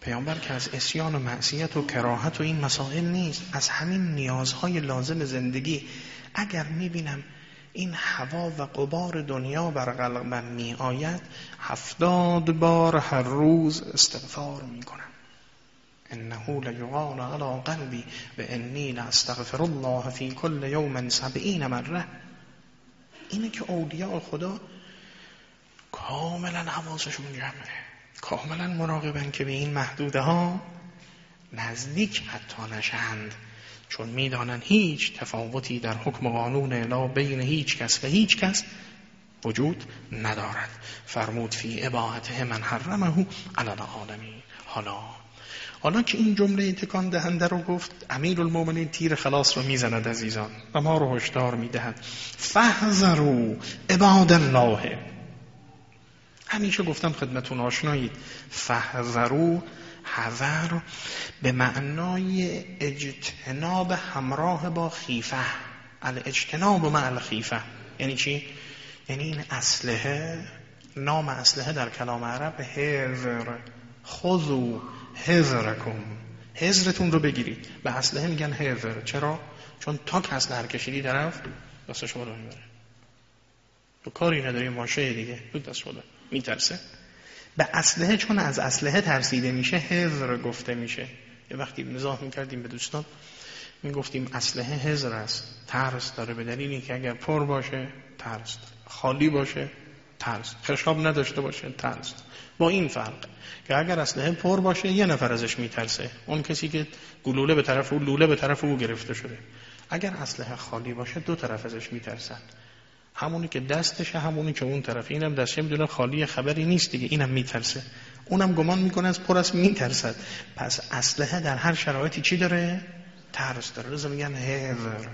S1: پیامبر که از اسیان و معصیت و کراهت و این مسائل نیست از همین نیازهای لازم زندگی. اگر می‌بینم این هوا و قبار دنیا بر قلبم می آید هفتاد بار هر روز استغفار می کنم انه لیغان علی قلبی و انی لاستغفر الله فی کل یوم سبعین مره اینه که اولیاء خدا کاملا حواسشون جمعه. کاملا مراقبن که به این محدوده ها نزدیک حتی نشند چون می‌دانند هیچ تفاوتی در حکم قانون اله بین هیچ کس و هیچ کس وجود ندارد. فرمود فی اباحته من حرمه علی العالمین. حالا حالا که این جمله تکان دهنده رو گفت امیر المومنین تیر خلاص رو می‌زند عزیزان و ما رو هشدار می‌دهد. فحذروا عباد الله. همیشه گفتم خدمتون آشنایید. فحذروا حذر به معنای اجتناب همراه با خیفه. الاجتناب مع الخیفه. یعنی چی؟ یعنی این اسلحه نام اسلحه در کلام عرب هذر خذو هزرکم. هزرتون رو بگیرید. به اسلحه میگن هزر. چرا؟ چون تاک اسلحه کشیدی طرف دست شما رو می‌بره. تو کاری نداری ماشه دیگه. تو دست شما میترسه. به اسلحه چون از اسلحه ترسیده میشه هزر گفته میشه. یه وقتی نزاح می‌کردیم به دوستان می‌گفتیم اسلحه هزر است. ترس داره. به دلیلی که اگر پر باشه ترس خالی باشه ترس. خشاب نداشته باشه ترس با این فرق که اگر اسلحه پر باشه یه نفر ازش میترسه. اون کسی که گلوله به طرف او لوله به طرف او گرفته شده. اگر اسلحه خالی باشه دو طرف ازش میترسن. همونی که دستشه همونی که اون طرف. اینم دستشه می‌دونه خالی خبری نیست دیگه. اینم میترسه. اونم گمان می‌کنه از پر از میترسد. پس اسلحه در هر شرایطی چی داره؟ ترس داره. روز میگن هذر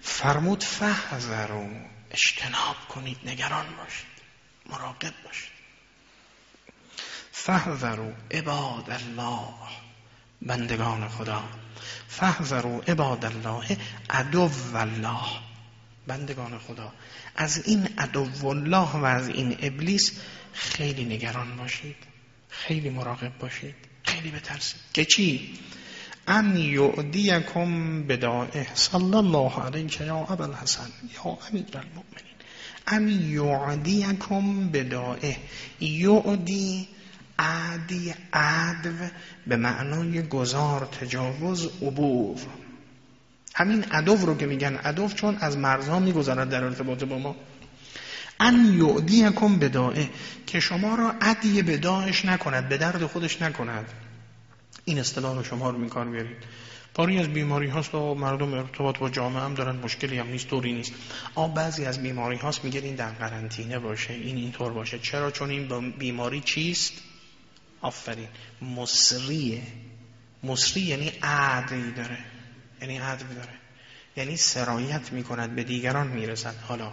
S1: فرمود فحذرو اجتناب کنید نگران باشید. مراقب باشید. فحذرو عباد الله. بندگان خدا فحذرو عباد الله عدو الله. بندگان خدا از این عدو الله و از این ابلیس خیلی نگران باشید خیلی مراقب باشید خیلی بترسید. که چی؟ ان یعدیکم بدائه صلی الله علیه یا ابا الحسن یا امیر المؤمنین. ان یعدیکم بدائه یعدی عدی عدو به معنای گذار تجاوز عبور. همین عدو رو که میگن عدو چون از مرزها میگذرد در ارتباط با ما. ان یعدیکم بدائه که شما را عدی به داعش نکند به درد خودش نکند. این اصطلاح رو شما رو میکار بیارید. پاری از بیماری هاست و مردم ارتباط با جامعه هم دارن مشکلی هم نیست طوری نیست. آ بعضی از بیماری هاست میگه این در قرنطینه باشه این اینطور باشه. چرا؟ چون این بیماری چیست؟ آفرین. مصریه مصری یعنی عدلی داره. یعنی عدل داره. یعنی سرایت می‌کند به دیگران می‌رسد. حالا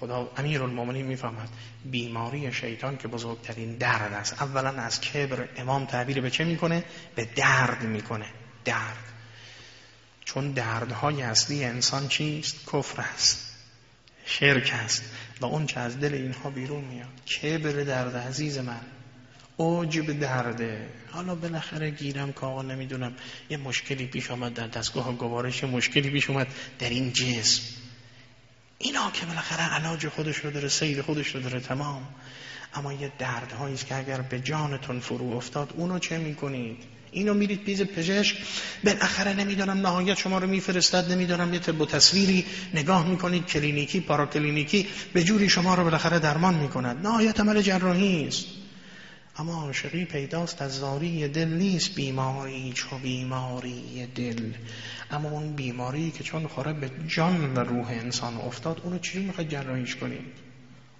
S1: خدا امیر المومنین می‌فهمد بیماری شیطان که بزرگترین درد است. اولا از کبر امام تعبیر به چه می‌کنه؟ به درد می‌کنه. درد. چون دردهای اصلی انسان چیست؟ کفر است. شرک است. و اون چه از دل اینها بیرون میاد. کبر درد عزیز من. اوجب درده. حالا بالاخره گیرم که آقا نمی‌دونم. یه مشکلی پیش آمد در دستگاه گوارش مشکلی پیش اومد در این جسم. اینا که بالاخره علاج خودش رو داره سید خودش رو داره تمام. اما یه دردهایی است که اگر به جانتون فرو افتاد اونو چه می‌کنید؟ اینو میرید پیز پزشک. بالاخره نمی‌دونم نهایت شما رو میفرستد نمی‌دونم یه طب و تصویری نگاه می‌کنید کلینیکی پاراکلینیکی به جوری شما رو بالاخره درمان می‌کند. نهایت عمل جراحی است. اما عاشقی پیداست از زاری دل نیست بیماری چو بیماری دل. اما اون بیماری که چون خوره به جان و روح انسان افتاد اونو چی می‌خواید جراحیش کنید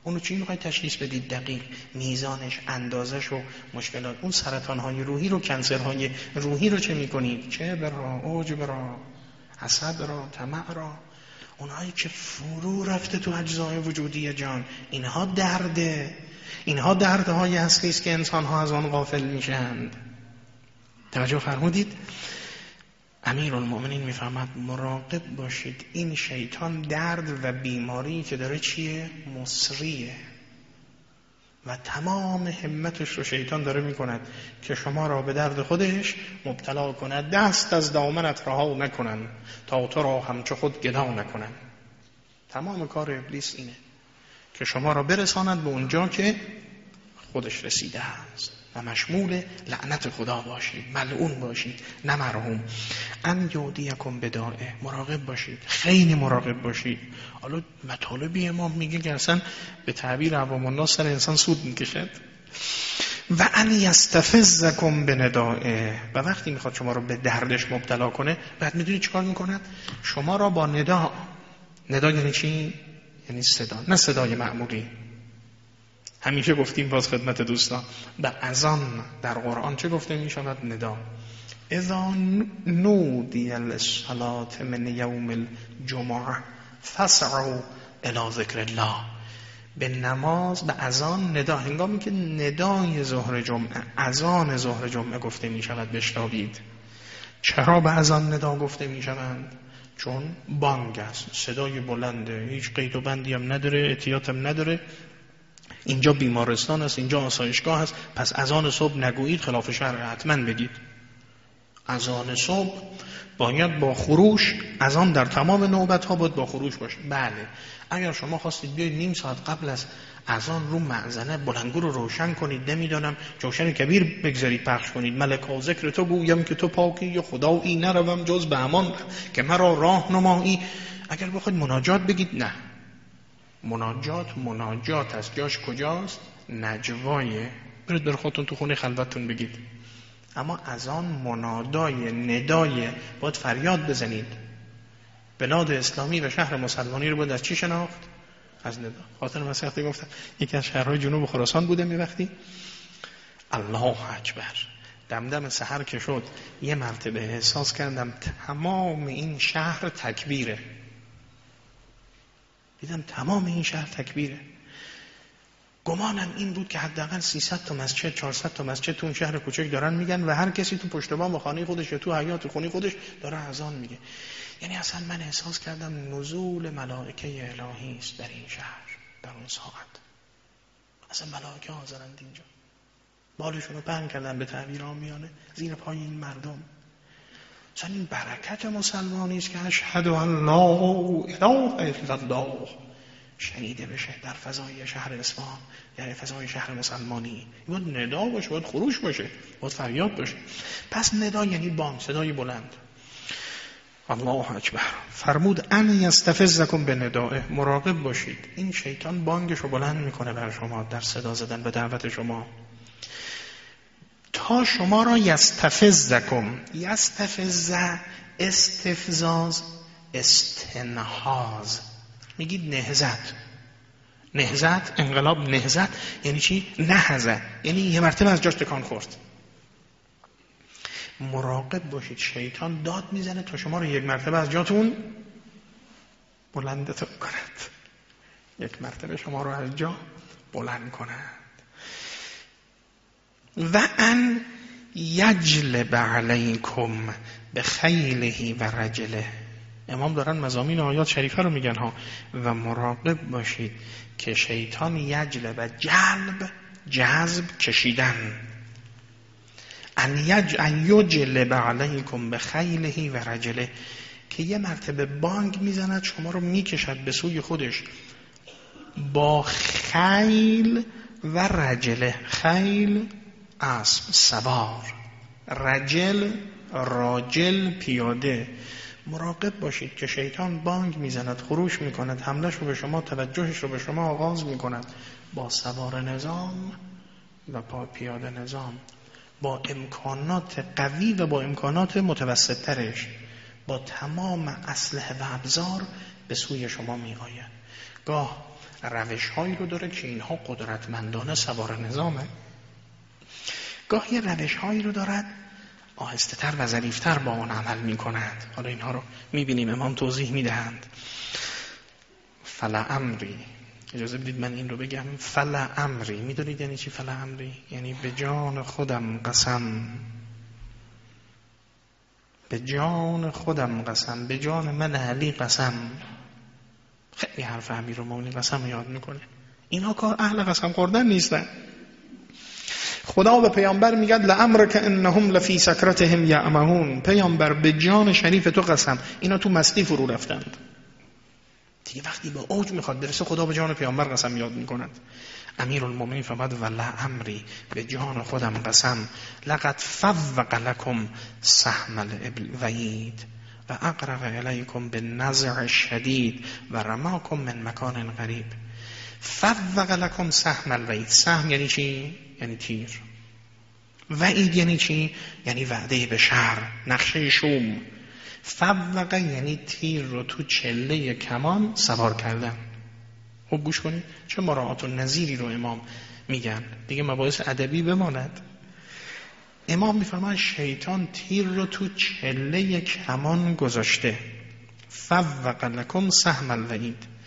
S1: اونو چی می‌خواید تشخیص بدید دقیق میزانش اندازش و مشکلات. اون سرطان های روحی رو کنسر های روحی رو چه می‌کنید چه برا؟ اوج برا؟ حسد را طمع را اونهایی که فرو رفته تو اجزای وجودی جان اینها درده. اینها دردهای اصلی است که انسان ها از آن غافل میشند توجه فرمودید؟ امیر المؤمنین می‌فهمد مراقب باشید این شیطان درد و بیماری که داره چیه؟ مصریه. و تمام همتش رو شیطان داره می‌کند که شما را به درد خودش مبتلا کند دست از دامنت رها نکنن تا تو را همچو خود گدا نکنن. تمام کار ابلیس اینه. که شما را برساند به اونجا که خودش رسیده است. و مشمول لعنت خدا باشید ملعون باشید نه مرحوم. ان یودیکم بدائه مراقب باشید خیلی مراقب باشید. حالا مطالبی امام میگه که اصلا به تعبیر عوام الناس سر انسان سود می‌کشد و ان یستفزکم به ندائه و وقتی می‌خواد شما رو به دردش مبتلا کنه بعد می‌دونی چیکار می‌کند؟ شما را با ندا. ندا یعنی چی؟ یعنی صدا نه صدای معمولی. همیشه گفتیم باز خدمت دوستان. به ازان در قرآن چه گفته می شود ندا. اذا نودی الصلاة من یوم الجمعه فسعوا الى ذکر الله. به نماز به ازان ندا. هنگامی که ندای ظهر جمعه ازان ظهر جمعه گفته می شود بشنوید چرا به ازان ندا گفته می شوند چون بانگ است. صدای بلنده هیچ قید و بندی هم نداره احتیاط هم نداره. اینجا بیمارستان است اینجا آسایشگاه است. پس اذان صبح نگویید خلاف شهر حتما بگید اذان صبح باید با خروش اذان در تمام نوبت ها باید با خروش باشه بله. اگر شما خواستید بیاید نیم ساعت قبل از اذان رو معزنه بلنگو رو روشن کنید. نمی‌دانم. جوشن کبیر بگذارید پخش کنید. ملکا ذکر تو گویم که تو پاکی یا خدایی نروم جز به امان که مرا راه نمایی. اگر بخواید مناجات بگید نه. مناجات مناجات است. جاش کجاست؟ نجوایه برید بر خودتون تو خونه خلوتتون بگید. اما از آن منادای ندای. باید فریاد بزنید. بلاد اسلامی و شهر مسلمانی رو باید از چی شناخت؟ از ندا. خاطر مسیحتی گفتم. یکی از شهرهای جنوب خراسان بوده می وقتی الله اکبر. دمدم سحر که شد. یه مرتبه احساس کردم تمام این شهر تکبیره. دیدم تمام این شهر تکبیره. گمانم این بود که حداقل 300 تا مسجد 400 تا مسجد تو اون شهر کوچک دارن میگن و هر کسی تو پشت بام خانه خودش تو حیات خونه خودش داره اذان میگه. یعنی اصلا من احساس کردم نزول ملائکه الهی است در این شهر در اون ساعت. اصلا ملائکه حاضرند اینجا. بالشون رو پهن کردن به تعبیر آمیانه زیر پای این مردم. مثلا این برکت مسلمانی است که اشهد ان لا اله الا الله. شنیده بشه در فضای شهر اسلام یعنی فضای شهر مسلمانی. باید ندا باشه باید خروش باشه باید فریاد باشه. پس ندا یعنی بانگ صدای بلند. الله اکبر. فرمود ان یستفزکم به ندائه مراقب باشید. این شیطان بانگش رو بلند می‌کنه بر شما در صدا زدن به دعوت شما. تا شما را یستفزکم. یستفز استفزاز استنهاز. میگید نهزت نهزت انقلاب نهزت یعنی چی؟ نهزت یعنی یه مرتبه از جاش تکان خورد. مراقب باشید شیطان داد می‌زنه تا شما رو یک مرتبه از جاتون بلندتون کند. یک مرتبه شما رو از جا بلند کند. و ان یجلب علیکم به خیلهی و رجله. امام دارن مزامین آیات شریفه رو میگن ها. و مراقب باشید که شیطان یجلب جلب جذب کشیدن ان یجلب علیکم به و رجله. که یه مرتبه بانگ می‌زند شما رو می‌کشد به سوی خودش. با خیل و رجله. خیل اسب سوار. رجل راجل پیاده. مراقب باشید که شیطان بانگ می‌زند خروش می‌کند حملش رو به شما توجهش رو به شما آغاز می‌کند. با سوار نظام و با پیاده نظام با امکانات قوی و با امکانات متوسط ترش با تمام اسلحه و ابزار به سوی شما می آید گاه روش هایی رو داره که اینها قدرتمندانه سوار نظامه. گاه یه روش هایی رو دارد آهسته تر و ظریفتر با آن عمل می کند حالا اینها رو می بینیم امام توضیح می دهند فلا امری اجازه بدید من این رو بگم. فلا امری می‌دونید یعنی چی فلا امری یعنی به جان خودم قسم. به جان خودم قسم. به جان من علی قسم. خیلی حرف امیر مومنی قسم یاد می‌کنه. اینا کار اهل قسم خوردن نیستن. خدا به پیامبر میگه لامر که انهم لفی سکرتهم یعمهون. پیامبر به جان شریف تو قسم. اینا تو مستی فرو رفتند. دیگه وقتی به اوج می‌خواد برسه خدا به جان پیامبر قسم یاد می‌کند. امیر المومنین فرماد و امری به جان خودم قسم. لقد فوق لکم سهم الوید و اقرب الیکم به نزع شدید و رماکم من مکان غریب. فوق لکم سهم الوید سهم یعنی چی؟ یعنی تیر. وعید یعنی چی؟ یعنی وعده به شهر نقشه شوم. فوقه یعنی تیر رو تو چله کمان سوار کردن. خوب گوش کنید چه مراعات و نظیری رو امام میگن؟ دیگه مباحث ادبی بماند. امام میفرمان شیطان تیر رو تو چله کمان گذاشته. فوق لکم سهم الوعید.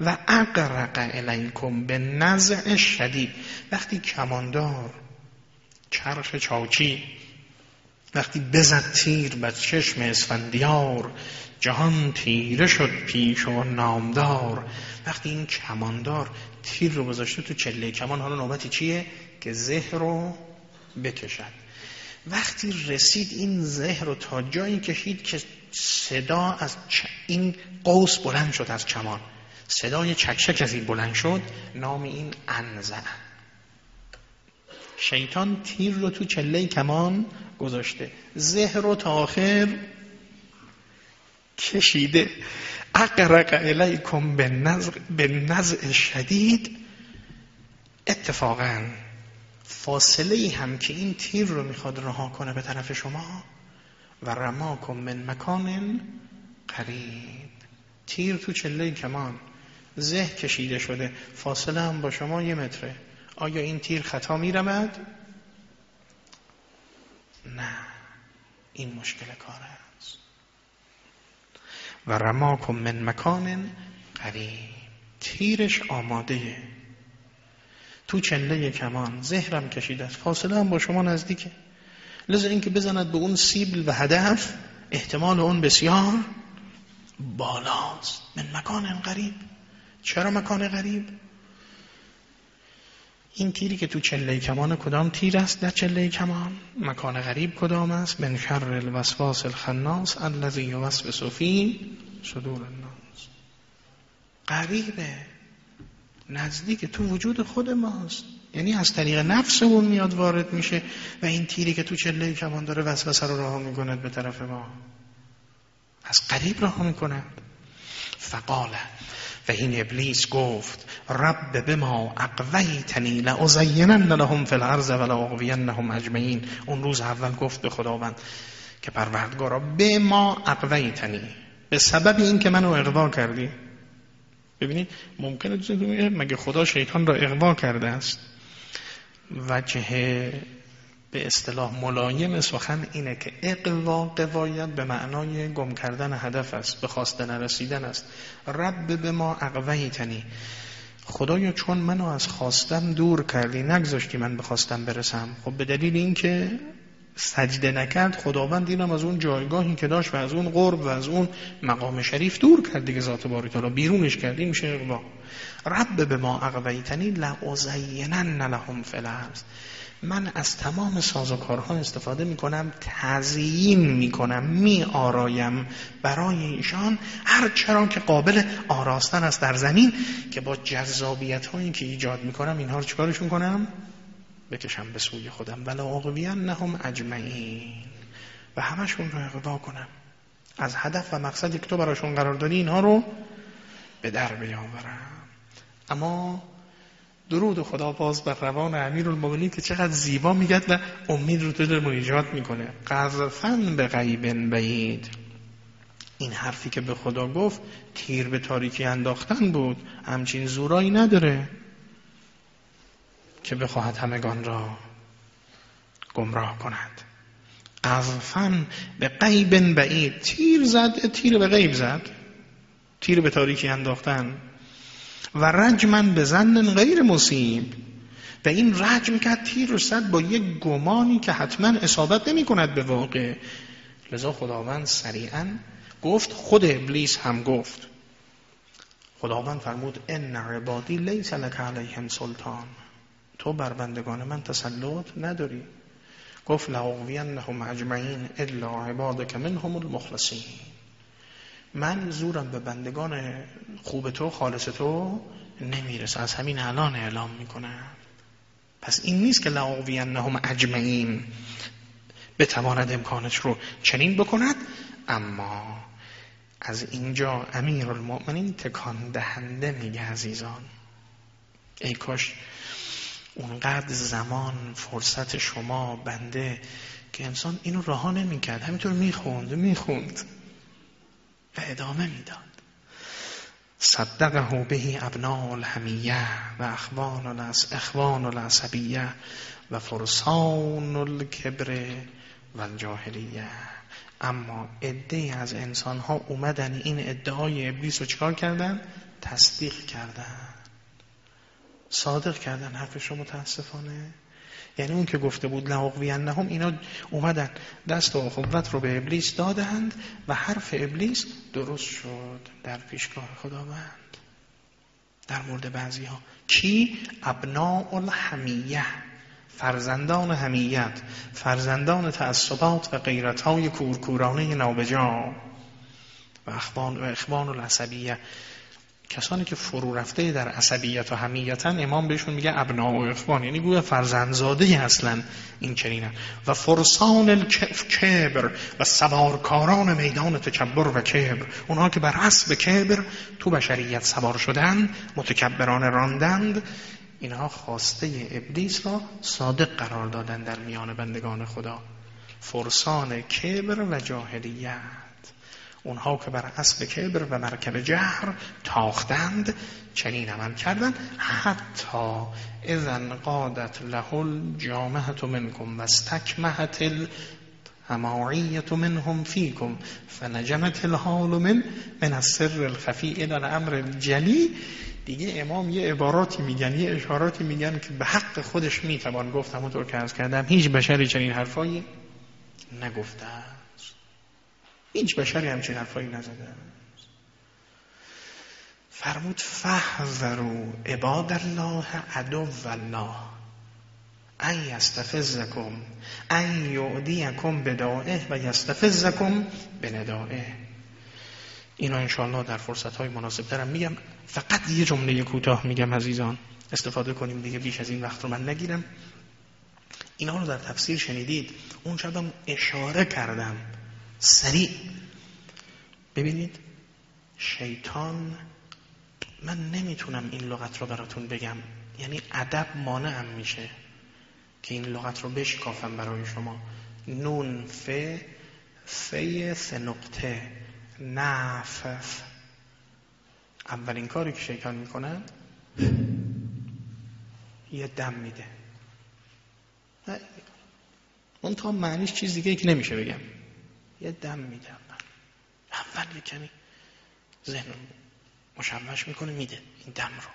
S1: و اقرق الیکم به نزع شدید وقتی کماندار چرخ چاوچی وقتی بزد تیر بر چشم اسفندیار جهان تیره شد پیش و نامدار وقتی این کماندار تیر رو گذاشته تو چله کمان حالا نوبتی چیه؟ که زهر رو بکشد. وقتی رسید این زهر رو تا جایی کشید که صدا از این قوس بلند شد از کمان. صدای چکشک از این بلند شد نام این انزع. شیطان تیر رو تو چله کمان گذاشته. زهر رو تا آخر کشیده. اقرق الیکم به نزع شدید. اتفاقا فاصله هم که این تیر رو می‌خواد رها کنه به طرف شما و رماکم من مکان قریب. تیر تو چله کمان. زه کشیده شده. فاصله هم با شما یه متره. آیا این تیر خطا میرمد؟ نه. این مشکل کار است. و رماکم من مکان قریب تیرش آماده. تو چله کمان. زهرم کشیده است. فاصله هم با شما نزدیکه لذا اینکه بزند به اون سیبل و هدف احتمال اون بسیار بالاست. من مکان غریب چرا مکان غریب؟ این تیری که تو چله کمان کدام تیر است در چله کمان؟ مکان غریب کدام است؟ من شر الوسواس الخناس الذی یوسوس فی صدور الناس. غریبه. نزدیک تو وجود خود ماست. یعنی از طریق نفسمون میاد وارد میشه و این تیری که تو چله کمان داره وسوسه رو راه می‌کند به طرف ما. از قریب راه می‌کند. فقاله. و این ابلیس گفت رب بما اقویتنی لازینن لهم فی الارض و لاغوینهم اجمعین. اون روز اول گفت به خداوند که پروردگارا بما اقویتنی به سبب این که منو اقوا کردی. ببینید ممکنه مگه خدا شیطان را اقوا کرده است؟ وجه به اصطلاح ملایم سخن اینه که اقوا قوایت به معنای گم کردن هدف است به خواست نرسیدن است. رب به ما اقویتنی. خدایا چون منو از خواستم دور کردی نگذاشتی من به خواستم برسم. خب به دلیل اینکه سجده نکرد خداوند اینم از اون جایگاهی که داشت و از اون قرب و از اون مقام شریف دور کرد دیگه ذات باری تعالی. بیرونش کردی میشه اقوا. رب به ما اقویتنی لعزینن لهم فلرز من از تمام سازوکارها استفاده می‌کنم تزیین می‌کنم می آرایم برای ایشان هر چرا که قابل آراستن است در زمین که با جذابیت هایی که ایجاد می‌کنم اینها رو چکارشون کنم؟ بکشم به سوی خودم. ولا اقوین نهم اجمعین. و همشون رو اقوا کنم. از هدف و مقصدی که تو براشون قرار دادی اینها رو به در بیاورم. اما درود خدا باز بر روان امیر که چقدر زیبا میگد و امید رو تو دلمون ایجاد می‌کنه. قذفن به غیب بعید. این حرفی که به خدا گفت تیر به تاریکی انداختن بود. همچین زورایی نداره که بخواهد همگان را گمراه کند. قذفن به غیب بعید. تیر زد تیر به غیب زد. تیر به تاریکی انداختن. و رجمن به زن غیر مصیب. و این رجم کرد تیر رو صد با یک گمانی که حتما اصابت نمی کند به واقع. لذا خداوند سریعا گفت خود ابلیس هم گفت. خداوند فرمود ان عبادی لیس لک علیهم سلطان. تو بر بندگان من تسلط نداری. گفت لهم اجمعین الا عبادک منهم المخلصین. من زورم به بندگان خوب تو خالص تو نمی‌رسه. از همین الان اعلام می‌کنم پس این نیست که لعاوینهم اجمعین. بتواند امکانش رو چنین بکند اما از اینجا امیر المؤمنین تکان دهنده میگه عزیزان. ای کاش اونقدر زمان فرصت شما بنده که انسان اینو رها نمی‌کرد. همینطور می‌خوند می‌خوند. و ادامه می‌داد. صدقه بهی ابناء الهمیه و اخوان اخوان العصبیه و فرسان الکبر و الجاهلیه. اما عده از انسان ها اومدن این ادعای ابلیس رو چکار کردن؟ تصدیق کردن. صادق کردن. حرفش رو متاسفانه؟ یعنی اون که گفته بود لعقوینهم اینا اومدن. دست و قوت رو به ابلیس دادند و حرف ابلیس درست شد در پیشگاه خداوند. در مورد بعضی ها کی؟ ابناء الحمیه. فرزندان حمیت. فرزندان تعصبات و غیرت های کورکورانه نابجا. و اخوان و اخوان العصبیه. کسانی که فرو رفته در عصبیت و حمیتن امام بهشون میگه ابنا و اخوان. یعنی گویا فرزندزاده اصلا این چنینن. و فرسان الکبر و سوارکاران میدان تکبر و کبر. اونها که بر حسب کبر تو بشریت سوار شدن متکبران راندند اینها خواسته ابلیس را صادق قرار دادن در میان بندگان خدا. فرسان کبر و جاهلیت. اونها که بر اسب کبر و مرکب جهر تاختند چنین عمل کردند. حتی اذن قادت له الجامعه منکم و استکمهت الاماعیت منهم فیکم فنجمت الحال من من السر الخفی الى الامر الجلی. دیگه امام یه عباراتی میگن یه اشاراتی میگن که به حق خودش می‌توان گفت همونطور که از کردم هیچ بشری چنین حرفایی نگفته هیچ بشری همچین حرفایی نزده. فرمود فحذروا عباد الله عدو الله. ان یستفزکم ان یعدیکم بدائه و یستفزکم بندائه اینا انشاءالله در فرصت های مناسب دارم میگم. فقط یه جمله کوتاه میگم عزیزان. استفاده کنیم دیگه بیش از این وقت رو من نگیرم. اینا رو در تفسیر شنیدید. اون شبم اشاره کردم. سریع. ببینید شیطان من نمی‌تونم این لغت رو براتون بگم. یعنی ادب مانعم میشه که این لغت رو بشکافم برای شما. نون ف فی سه نقطه. نفف اولین کاری که شیطان می‌کنه یه دم میده. اون تا معنیش چیز دیگه که نمیشه بگم. یه دم میدم. اول یه کمی ذهن مشوش می‌کنه میده این دم رو.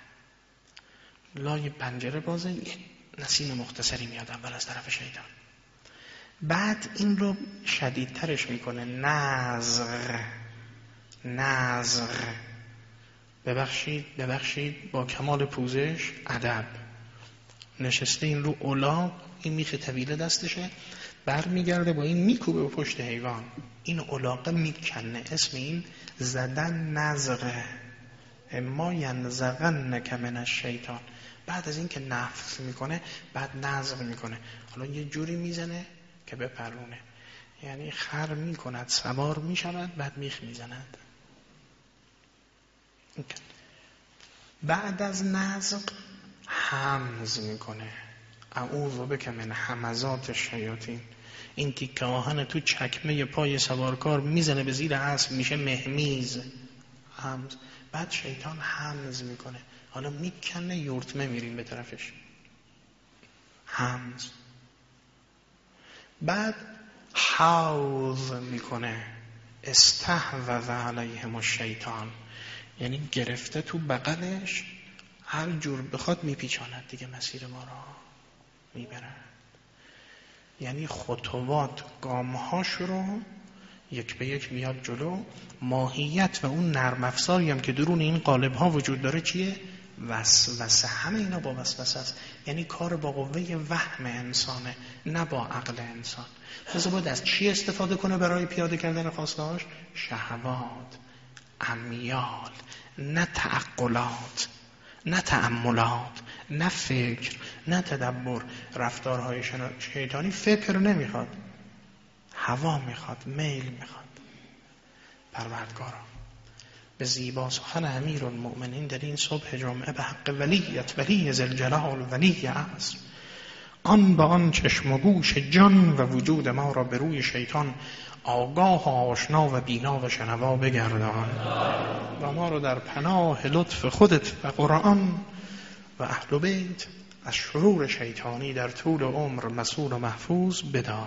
S1: لای پنجره بازه یه نسیم مختصری میاد اول از طرف شیطان. بعد این رو شدیدترش می‌کنه. نزغ نزغ ببخشید ببخشید با کمال پوزش ادب. نشسته این رو اولا این میخه طویله دستشه. برمیگرده با این میکوبه به پشت حیوان. این علاقه می‌کنه. اسم این زدن نزغه. اما ینزغن نکمن از شیطان بعد از اینکه نفس می‌کنه بعد نزغ می‌کنه. حالا یه جوری می‌زنه که بپرونه. یعنی خر می‌کند سوار می‌شود بعد میخ می‌زند. بعد از نزغ همز می‌کنه. اعوذ بک من حمزات الشیاطین این تیکه آهن تو چکمه پای سوارکار می‌زنه به زیر اسب میشه مهمیز. همز بعد شیطان همز می‌کنه. حالا می‌کنه یورتمه میریم به طرفش. همز بعد حوض می‌کنه. استحوذ علیهم الشیطان. یعنی گرفته تو بغلش هر جور بخواد میپیچاند دیگه مسیر ما را. می‌برد یعنی خطوات گامهاش رو یک به یک میاد جلو. ماهیت و اون نرم افزاری هم که درون این قالب ها وجود داره چیه؟ وسوسه. همه اینا با وسوسه است. یعنی کار با قوه وهم انسانه نه با عقل انسان. پس باید از چی استفاده کنه برای پیاده کردن خواستهاش شهوات امیال نه تعقلات نه تعملات. نه فکر نه تدبر. رفتارهای شیطانی فکر نمی‌خواد. هوا می‌خواد میل می‌خواد. پروردگارا به زیبا سخن امیر المؤمنین در این صبح جمعه به حق ولیت ولی زلجلال ولی عصر. آن به آن چشم و گوش جان و وجود ما را به روی شیطان آگاه و آشنا و بینا و شنوا بگردان. و ما را در پناه لطف خودت و قرآن و اهل بیت از شرور شیطانی در طول عمر مسئول و محفوظ بدار